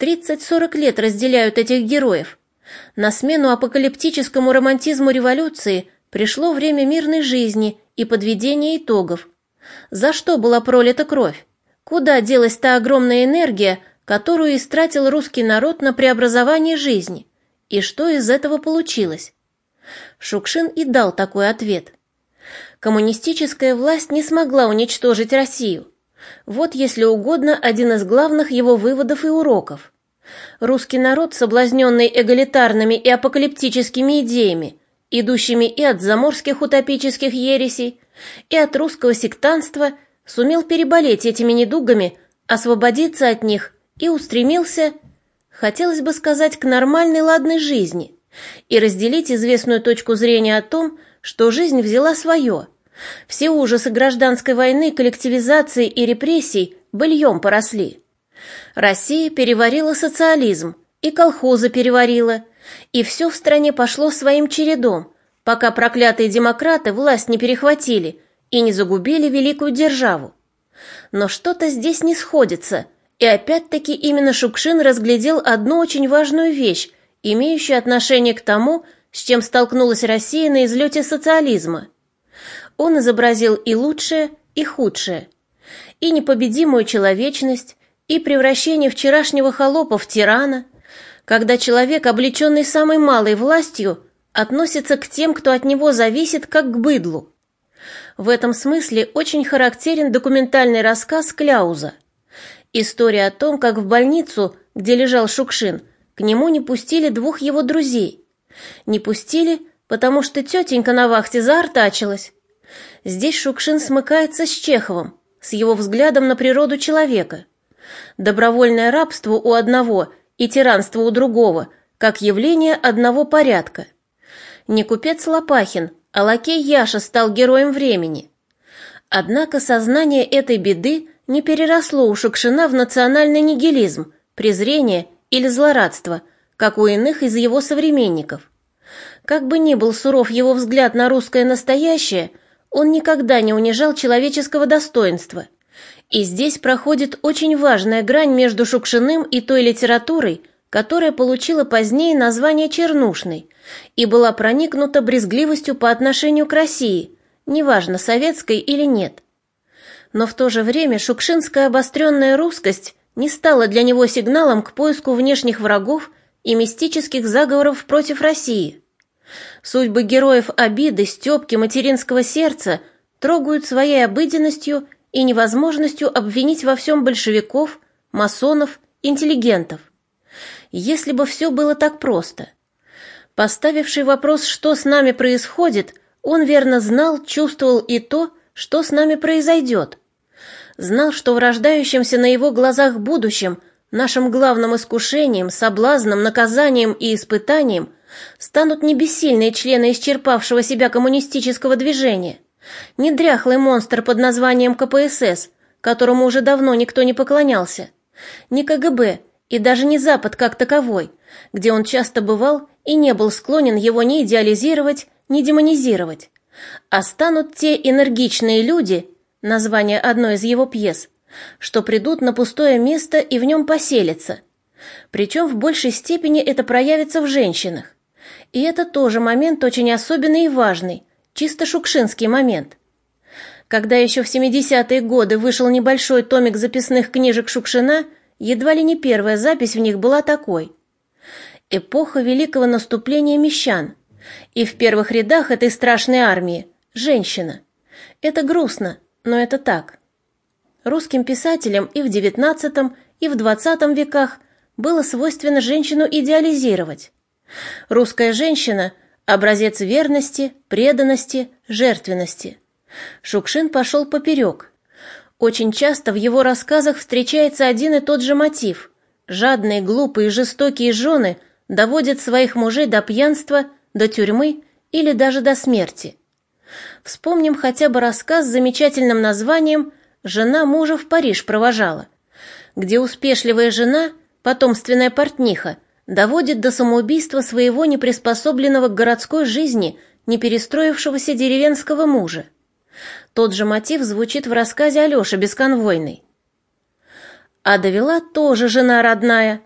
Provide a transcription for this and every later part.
30-40 лет разделяют этих героев. На смену апокалиптическому романтизму революции пришло время мирной жизни и подведения итогов. За что была пролита кровь? Куда делась та огромная энергия, которую истратил русский народ на преобразование жизни? И что из этого получилось? Шукшин и дал такой ответ. Коммунистическая власть не смогла уничтожить Россию. Вот, если угодно, один из главных его выводов и уроков. Русский народ, соблазненный эгалитарными и апокалиптическими идеями, идущими и от заморских утопических ересей, и от русского сектанства, сумел переболеть этими недугами, освободиться от них и устремился, хотелось бы сказать, к нормальной ладной жизни и разделить известную точку зрения о том, что жизнь взяла свое. Все ужасы гражданской войны, коллективизации и репрессий быльем поросли. Россия переварила социализм, и колхозы переварила, и все в стране пошло своим чередом, пока проклятые демократы власть не перехватили и не загубили великую державу. Но что-то здесь не сходится, и опять-таки именно Шукшин разглядел одну очень важную вещь, имеющую отношение к тому, с чем столкнулась Россия на излете социализма. Он изобразил и лучшее, и худшее, и непобедимую человечность, и превращение вчерашнего холопа в тирана, когда человек, облеченный самой малой властью, относится к тем, кто от него зависит, как к быдлу. В этом смысле очень характерен документальный рассказ Кляуза. История о том, как в больницу, где лежал Шукшин, к нему не пустили двух его друзей. Не пустили, потому что тетенька на вахте заортачилась. Здесь Шукшин смыкается с Чеховым, с его взглядом на природу человека. Добровольное рабство у одного и тиранство у другого, как явление одного порядка. Не купец Лопахин, а лакей Яша стал героем времени. Однако сознание этой беды не переросло у Шукшина в национальный нигилизм, презрение или злорадство, как у иных из его современников. Как бы ни был суров его взгляд на русское настоящее, он никогда не унижал человеческого достоинства – и здесь проходит очень важная грань между Шукшиным и той литературой, которая получила позднее название чернушной и была проникнута брезгливостью по отношению к России, неважно, советской или нет. Но в то же время шукшинская обостренная русскость не стала для него сигналом к поиску внешних врагов и мистических заговоров против России. Судьбы героев обиды, степки, материнского сердца трогают своей обыденностью и невозможностью обвинить во всем большевиков, масонов, интеллигентов. Если бы все было так просто. Поставивший вопрос, что с нами происходит, он верно знал, чувствовал и то, что с нами произойдет. Знал, что в рождающемся на его глазах будущем нашим главным искушением, соблазном, наказанием и испытанием станут не бессильные члены исчерпавшего себя коммунистического движения – не дряхлый монстр под названием КПСС, которому уже давно никто не поклонялся. Не КГБ и даже не Запад как таковой, где он часто бывал и не был склонен его ни идеализировать, ни демонизировать. А станут те энергичные люди, название одной из его пьес, что придут на пустое место и в нем поселятся. Причем в большей степени это проявится в женщинах. И это тоже момент очень особенный и важный, Чисто шукшинский момент. Когда еще в 70-е годы вышел небольшой томик записных книжек Шукшина, едва ли не первая запись в них была такой. Эпоха великого наступления мещан. И в первых рядах этой страшной армии – женщина. Это грустно, но это так. Русским писателям и в XIX, и в XX веках было свойственно женщину идеализировать. Русская женщина Образец верности, преданности, жертвенности. Шукшин пошел поперек. Очень часто в его рассказах встречается один и тот же мотив. Жадные, глупые, жестокие жены доводят своих мужей до пьянства, до тюрьмы или даже до смерти. Вспомним хотя бы рассказ с замечательным названием «Жена мужа в Париж провожала», где успешливая жена, потомственная портниха, доводит до самоубийства своего неприспособленного к городской жизни, не перестроившегося деревенского мужа. Тот же мотив звучит в рассказе Алёши Бесконвойной. А довела тоже жена родная,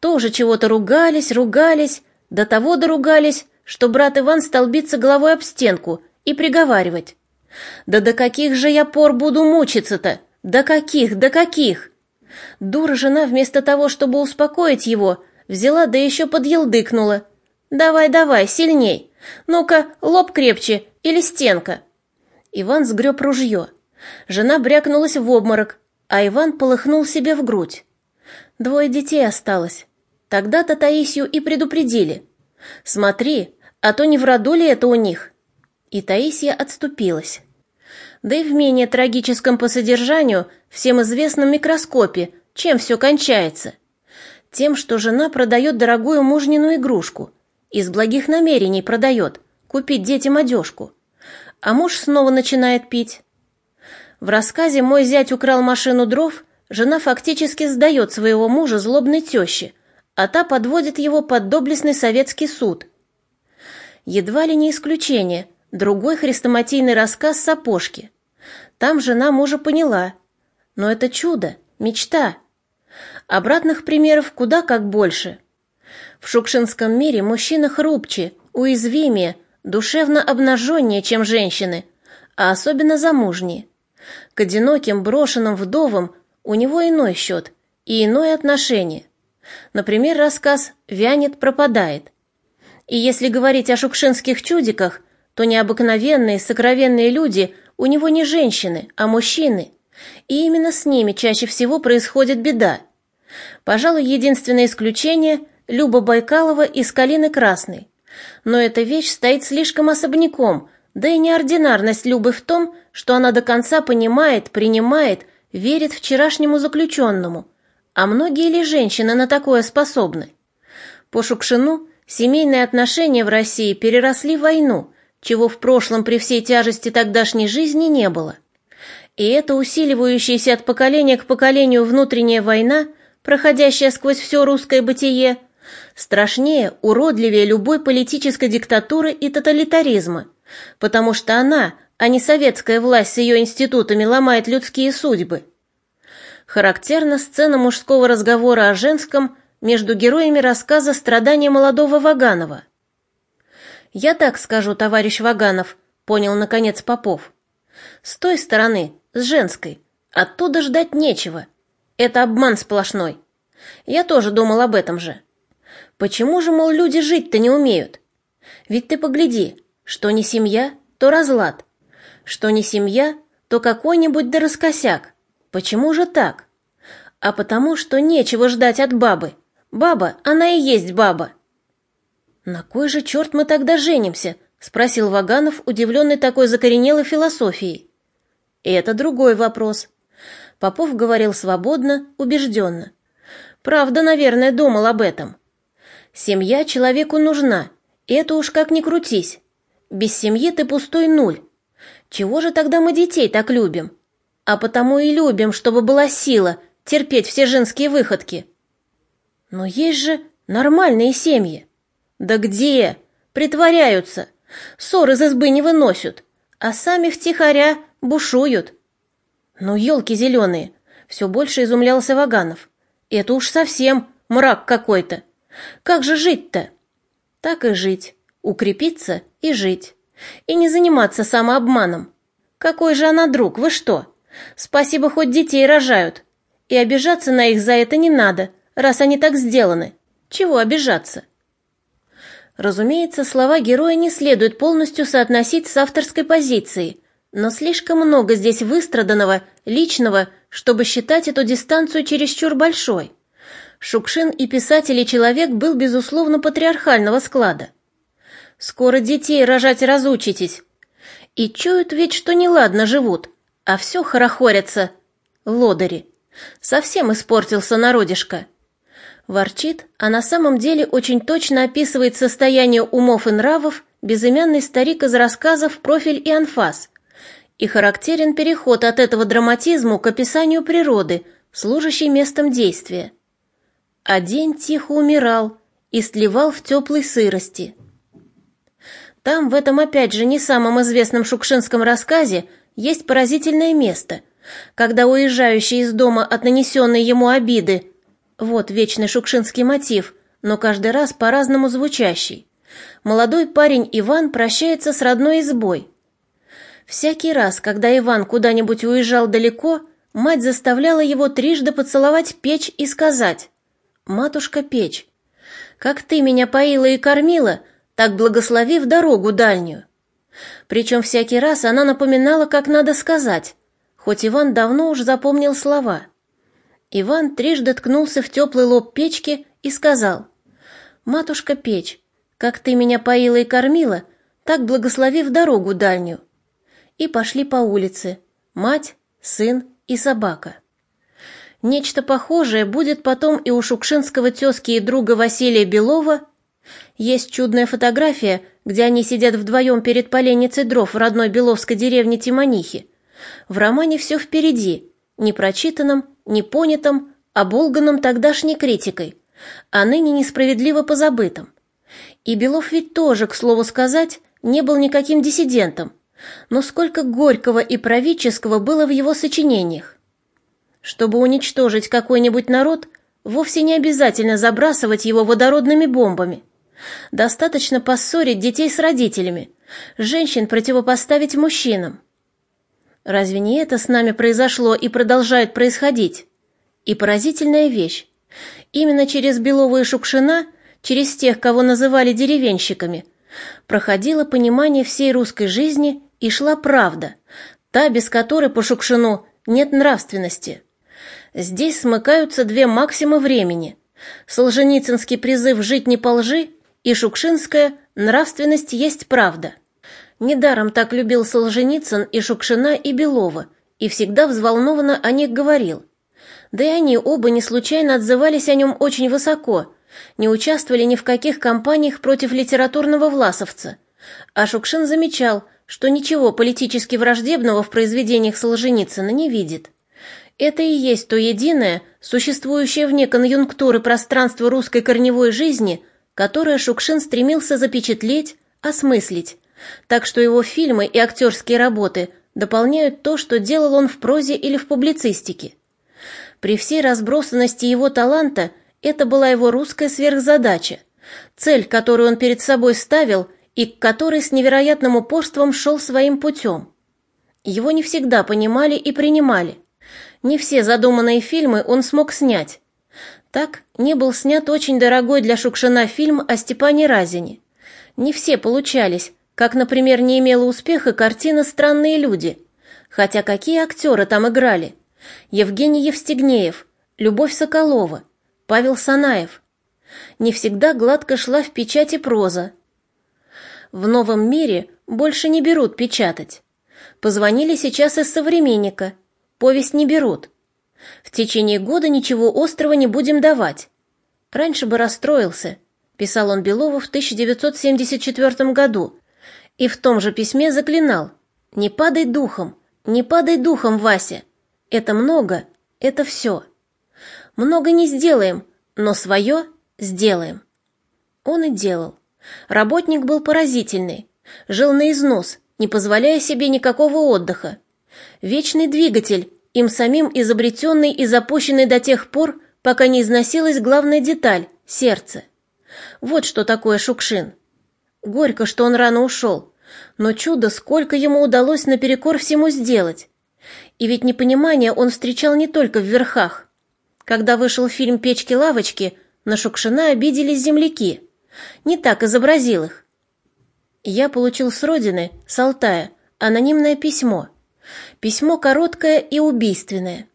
Тоже чего-то ругались, ругались, до того доругались, что брат Иван стал биться головой об стенку и приговаривать. «Да до каких же я пор буду мучиться-то? До каких, до каких?» Дура жена вместо того, чтобы успокоить его, взяла да еще подъелдыкнула. «Давай, давай, сильней! Ну-ка, лоб крепче или стенка!» Иван сгреб ружье. Жена брякнулась в обморок, а Иван полыхнул себе в грудь. Двое детей осталось. Тогда-то Таисию и предупредили. «Смотри, а то не в роду ли это у них?» И Таисия отступилась. Да и в менее трагическом по содержанию, всем известном микроскопе, чем все кончается? Тем, что жена продает дорогую мужнину игрушку. Из благих намерений продает, купить детям одежку. А муж снова начинает пить. В рассказе «Мой зять украл машину дров» жена фактически сдает своего мужа злобной теще, а та подводит его под доблестный советский суд. Едва ли не исключение, другой хрестоматийный рассказ «Сапожки». Там жена мужа поняла. Но это чудо, мечта. Обратных примеров куда как больше. В шукшинском мире мужчина хрупче, уязвимее, душевно обнаженнее, чем женщины, а особенно замужние. К одиноким, брошенным вдовам у него иной счет и иное отношение. Например, рассказ «Вянет, пропадает». И если говорить о шукшинских чудиках, то необыкновенные, сокровенные люди у него не женщины, а мужчины. И именно с ними чаще всего происходит беда. Пожалуй, единственное исключение – Люба Байкалова из «Калины Красной». Но эта вещь стоит слишком особняком, да и неординарность Любы в том, что она до конца понимает, принимает, верит вчерашнему заключенному. А многие ли женщины на такое способны? По Шукшину семейные отношения в России переросли войну, чего в прошлом при всей тяжести тогдашней жизни не было. И эта усиливающаяся от поколения к поколению внутренняя война, проходящая сквозь все русское бытие, страшнее, уродливее любой политической диктатуры и тоталитаризма, потому что она, а не советская власть с ее институтами ломает людские судьбы. Характерна сцена мужского разговора о женском между героями рассказа «Страдания молодого Ваганова», «Я так скажу, товарищ Ваганов», — понял, наконец, Попов. «С той стороны, с женской, оттуда ждать нечего. Это обман сплошной. Я тоже думал об этом же. Почему же, мол, люди жить-то не умеют? Ведь ты погляди, что не семья, то разлад. Что не семья, то какой-нибудь да раскосяк. Почему же так? А потому, что нечего ждать от бабы. Баба, она и есть баба. «На кой же черт мы тогда женимся?» — спросил Ваганов, удивленный такой закоренелой философией. Это другой вопрос. Попов говорил свободно, убежденно. Правда, наверное, думал об этом. Семья человеку нужна, это уж как ни крутись. Без семьи ты пустой нуль. Чего же тогда мы детей так любим? А потому и любим, чтобы была сила терпеть все женские выходки. Но есть же нормальные семьи. Да где? Притворяются. Ссор из избы не выносят, а сами втихаря бушуют. Ну, елки зеленые, все больше изумлялся Ваганов. Это уж совсем мрак какой-то. Как же жить-то? Так и жить. Укрепиться и жить. И не заниматься самообманом. Какой же она друг, вы что? Спасибо, хоть детей рожают. И обижаться на их за это не надо, раз они так сделаны. Чего обижаться? Разумеется, слова героя не следует полностью соотносить с авторской позицией, но слишком много здесь выстраданного, личного, чтобы считать эту дистанцию чересчур большой. Шукшин и писатель и человек был, безусловно, патриархального склада. «Скоро детей рожать разучитесь». И чуют ведь, что неладно живут, а все хорохорятся. Лодыри. Совсем испортился народишко. Ворчит, а на самом деле очень точно описывает состояние умов и нравов безымянный старик из рассказов «Профиль и анфас». И характерен переход от этого драматизму к описанию природы, служащей местом действия. А день тихо умирал и сливал в теплой сырости. Там, в этом опять же не самом известном шукшинском рассказе, есть поразительное место, когда уезжающий из дома от нанесенной ему обиды Вот вечный шукшинский мотив, но каждый раз по-разному звучащий. Молодой парень Иван прощается с родной избой. Всякий раз, когда Иван куда-нибудь уезжал далеко, мать заставляла его трижды поцеловать печь и сказать «Матушка печь, как ты меня поила и кормила, так благослови в дорогу дальнюю». Причем всякий раз она напоминала, как надо сказать, хоть Иван давно уж запомнил слова. Иван трижды ткнулся в теплый лоб печки и сказал, «Матушка печь, как ты меня поила и кормила, так благослови в дорогу дальнюю». И пошли по улице, мать, сын и собака. Нечто похожее будет потом и у шукшинского тезки и друга Василия Белова. Есть чудная фотография, где они сидят вдвоем перед поленницей дров в родной беловской деревне Тимонихи. В романе все впереди, не прочитанном, не понятом, оболганном тогдашней критикой, а ныне несправедливо позабытом. И Белов ведь тоже, к слову сказать, не был никаким диссидентом, но сколько горького и правительского было в его сочинениях. Чтобы уничтожить какой-нибудь народ, вовсе не обязательно забрасывать его водородными бомбами. Достаточно поссорить детей с родителями, женщин противопоставить мужчинам. Разве не это с нами произошло и продолжает происходить? И поразительная вещь. Именно через Белова и Шукшина, через тех, кого называли деревенщиками, проходило понимание всей русской жизни и шла правда, та, без которой по Шукшину нет нравственности. Здесь смыкаются две максимы времени. Солженицынский призыв «жить не по лжи» и Шукшинская «нравственность есть правда». Недаром так любил Солженицын и Шукшина, и Белова, и всегда взволнованно о них говорил. Да и они оба не случайно отзывались о нем очень высоко, не участвовали ни в каких кампаниях против литературного власовца. А Шукшин замечал, что ничего политически враждебного в произведениях Солженицына не видит. Это и есть то единое, существующее вне конъюнктуры пространство русской корневой жизни, которое Шукшин стремился запечатлеть, осмыслить, так что его фильмы и актерские работы дополняют то, что делал он в прозе или в публицистике. При всей разбросанности его таланта это была его русская сверхзадача, цель, которую он перед собой ставил и к которой с невероятным упорством шел своим путем. Его не всегда понимали и принимали, не все задуманные фильмы он смог снять. Так не был снят очень дорогой для Шукшина фильм о Степане Разине. Не все получались, как, например, не имела успеха картина «Странные люди». Хотя какие актеры там играли? Евгений Евстигнеев, Любовь Соколова, Павел Санаев. Не всегда гладко шла в печати проза. В новом мире больше не берут печатать. Позвонили сейчас из «Современника», Повесть не берут. В течение года ничего острого не будем давать. Раньше бы расстроился, писал он Белову в 1974 году, и в том же письме заклинал: "Не падай духом, не падай духом, Вася. Это много, это все. Много не сделаем, но свое сделаем". Он и делал. Работник был поразительный, жил на износ, не позволяя себе никакого отдыха. Вечный двигатель, им самим изобретенный и запущенный до тех пор, пока не износилась главная деталь — сердце. Вот что такое Шукшин. Горько, что он рано ушел, но чудо, сколько ему удалось наперекор всему сделать. И ведь непонимание он встречал не только в верхах. Когда вышел фильм «Печки-лавочки», на Шукшина обиделись земляки. Не так изобразил их. Я получил с родины, с Алтая, анонимное письмо — Письмо короткое и убийственное.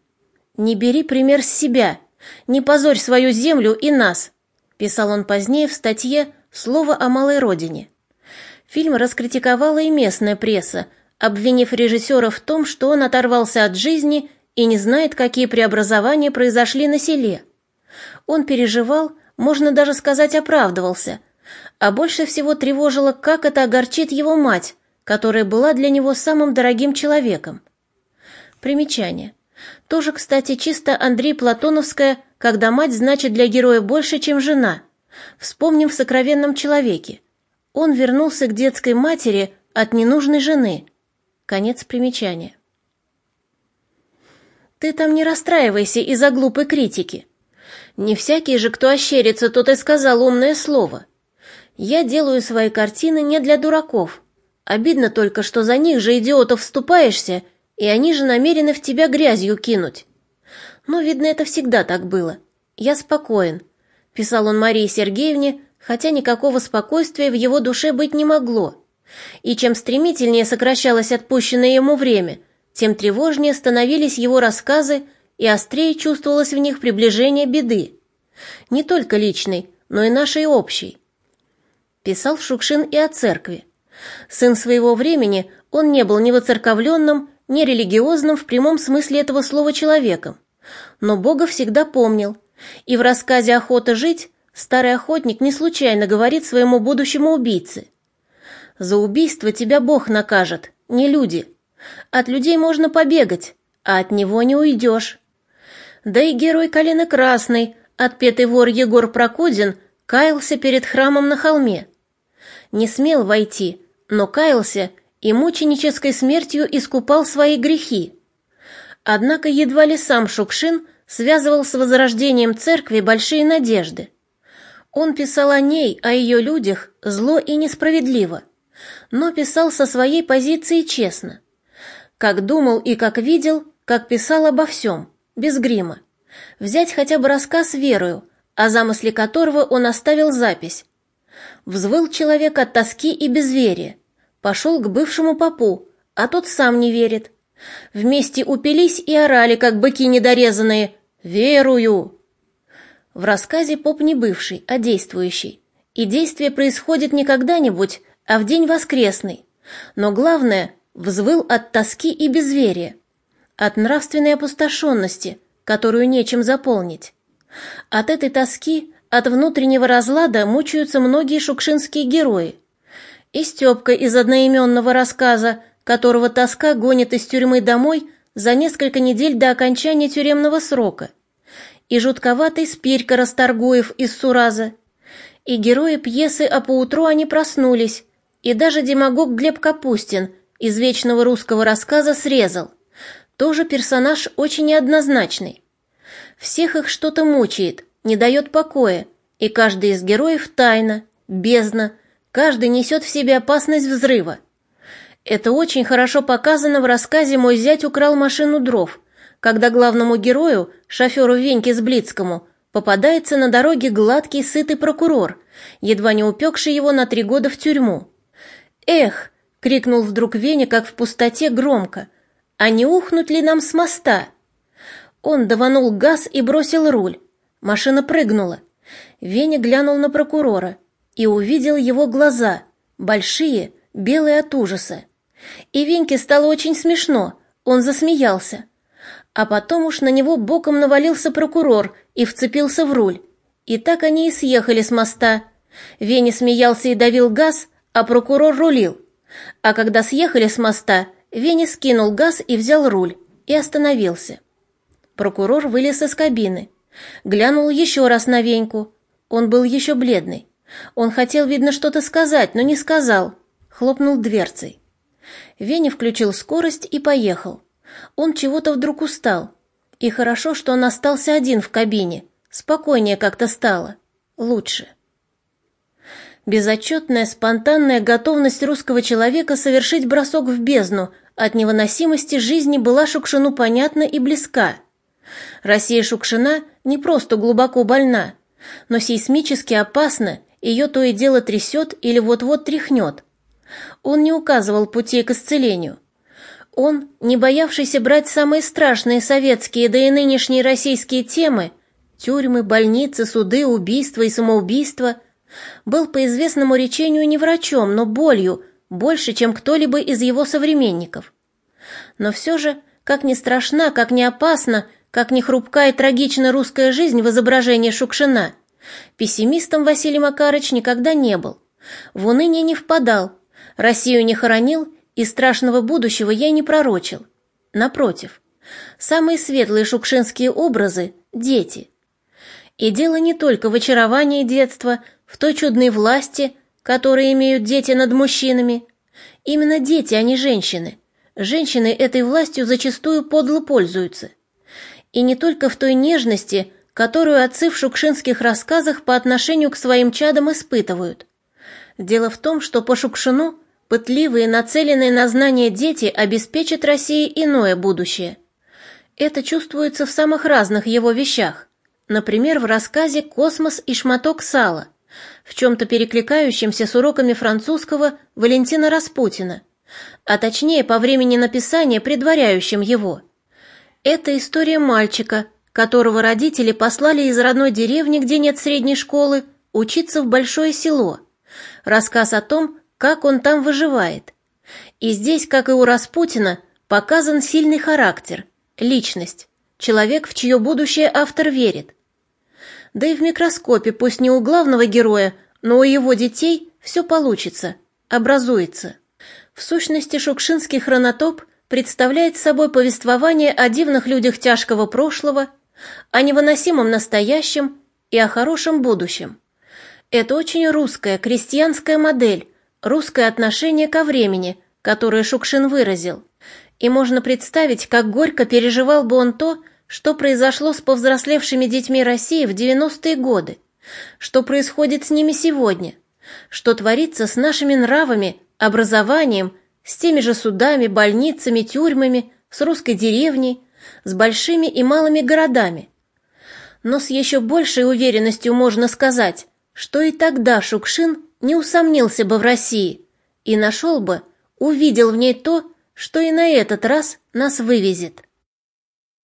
«Не бери пример с себя, не позорь свою землю и нас», писал он позднее в статье «Слово о малой родине». Фильм раскритиковала и местная пресса, обвинив режиссера в том, что он оторвался от жизни и не знает, какие преобразования произошли на селе. Он переживал, можно даже сказать, оправдывался, а больше всего тревожило, как это огорчит его мать, которая была для него самым дорогим человеком. Примечание. Тоже, кстати, чисто Андрей Платоновская, когда мать значит для героя больше, чем жена. Вспомним в «Сокровенном человеке». Он вернулся к детской матери от ненужной жены. Конец примечания. Ты там не расстраивайся из-за глупой критики. Не всякий же, кто ощерится, тот и сказал умное слово. Я делаю свои картины не для дураков. Обидно только, что за них же идиотов вступаешься, и они же намерены в тебя грязью кинуть. Но, видно, это всегда так было. Я спокоен, — писал он Марии Сергеевне, хотя никакого спокойствия в его душе быть не могло. И чем стремительнее сокращалось отпущенное ему время, тем тревожнее становились его рассказы и острее чувствовалось в них приближение беды. Не только личной, но и нашей общей. Писал Шукшин и о церкви. Сын своего времени, он не был ни воцерковленным, ни религиозным в прямом смысле этого слова человеком. Но Бога всегда помнил, и в рассказе «Охота жить» старый охотник не случайно говорит своему будущему убийце. «За убийство тебя Бог накажет, не люди. От людей можно побегать, а от него не уйдешь». Да и герой Калины Красной, отпетый вор Егор Прокудин, каялся перед храмом на холме. Не смел войти, но каялся и мученической смертью искупал свои грехи. Однако едва ли сам Шукшин связывал с возрождением церкви большие надежды. Он писал о ней, о ее людях, зло и несправедливо, но писал со своей позиции честно. Как думал и как видел, как писал обо всем – без грима. Взять хотя бы рассказ Верою, о замысле которого он оставил запись. Взвыл человек от тоски и безверия. Пошел к бывшему попу, а тот сам не верит. Вместе упились и орали, как быки недорезанные «Верую!». В рассказе поп не бывший, а действующий. И действие происходит не когда-нибудь, а в день воскресный. Но главное, взвыл от тоски и безверия от нравственной опустошенности, которую нечем заполнить. От этой тоски, от внутреннего разлада мучаются многие шукшинские герои. И Степка из одноименного рассказа, которого тоска гонит из тюрьмы домой за несколько недель до окончания тюремного срока. И жутковатый Спирька Расторгуев из Сураза. И герои пьесы «А поутру они проснулись», и даже демагог Глеб Капустин из вечного русского рассказа срезал – тоже персонаж очень неоднозначный. Всех их что-то мучает, не дает покоя, и каждый из героев тайна, бездна, каждый несет в себе опасность взрыва. Это очень хорошо показано в рассказе «Мой зять украл машину дров», когда главному герою, шоферу Веньке Сблицкому, попадается на дороге гладкий сытый прокурор, едва не упекший его на три года в тюрьму. «Эх!» — крикнул вдруг Веня, как в пустоте, громко — а не ухнуть ли нам с моста? Он даванул газ и бросил руль. Машина прыгнула. Веня глянул на прокурора и увидел его глаза, большие, белые от ужаса. И Веньке стало очень смешно, он засмеялся. А потом уж на него боком навалился прокурор и вцепился в руль. И так они и съехали с моста. Веня смеялся и давил газ, а прокурор рулил. А когда съехали с моста, Венни скинул газ и взял руль, и остановился. Прокурор вылез из кабины. Глянул еще раз на Веньку. Он был еще бледный. Он хотел, видно, что-то сказать, но не сказал. Хлопнул дверцей. Веня включил скорость и поехал. Он чего-то вдруг устал. И хорошо, что он остался один в кабине. Спокойнее как-то стало. Лучше. Безотчетная, спонтанная готовность русского человека совершить бросок в бездну от невыносимости жизни была Шукшину понятна и близка. Россия Шукшина не просто глубоко больна, но сейсмически опасна, ее то и дело трясет или вот-вот тряхнет. Он не указывал путей к исцелению. Он, не боявшийся брать самые страшные советские, да и нынешние российские темы – тюрьмы, больницы, суды, убийства и самоубийства – был по известному речению не врачом, но болью, больше, чем кто-либо из его современников. Но все же, как ни страшна, как ни опасна, как ни хрупка и трагична русская жизнь в изображении Шукшина, пессимистом Василий Макарыч никогда не был. В уныние не впадал, Россию не хоронил и страшного будущего ей не пророчил. Напротив, самые светлые шукшинские образы – дети. И дело не только в очаровании детства – в той чудной власти, которую имеют дети над мужчинами. Именно дети, а не женщины. Женщины этой властью зачастую подло пользуются. И не только в той нежности, которую отцы в шукшинских рассказах по отношению к своим чадам испытывают. Дело в том, что по Шукшину пытливые, нацеленные на знания дети обеспечат России иное будущее. Это чувствуется в самых разных его вещах. Например, в рассказе «Космос и шматок сала», в чем-то перекликающемся с уроками французского Валентина Распутина, а точнее по времени написания, предваряющим его. Это история мальчика, которого родители послали из родной деревни, где нет средней школы, учиться в большое село. Рассказ о том, как он там выживает. И здесь, как и у Распутина, показан сильный характер, личность, человек, в чье будущее автор верит. Да и в микроскопе, пусть не у главного героя, но у его детей все получится, образуется. В сущности, шукшинский хронотоп представляет собой повествование о дивных людях тяжкого прошлого, о невыносимом настоящем и о хорошем будущем. Это очень русская, крестьянская модель, русское отношение ко времени, которое Шукшин выразил. И можно представить, как горько переживал бы он то, что произошло с повзрослевшими детьми России в 90-е годы, что происходит с ними сегодня, что творится с нашими нравами, образованием, с теми же судами, больницами, тюрьмами, с русской деревней, с большими и малыми городами. Но с еще большей уверенностью можно сказать, что и тогда Шукшин не усомнился бы в России и нашел бы, увидел в ней то, что и на этот раз нас вывезет.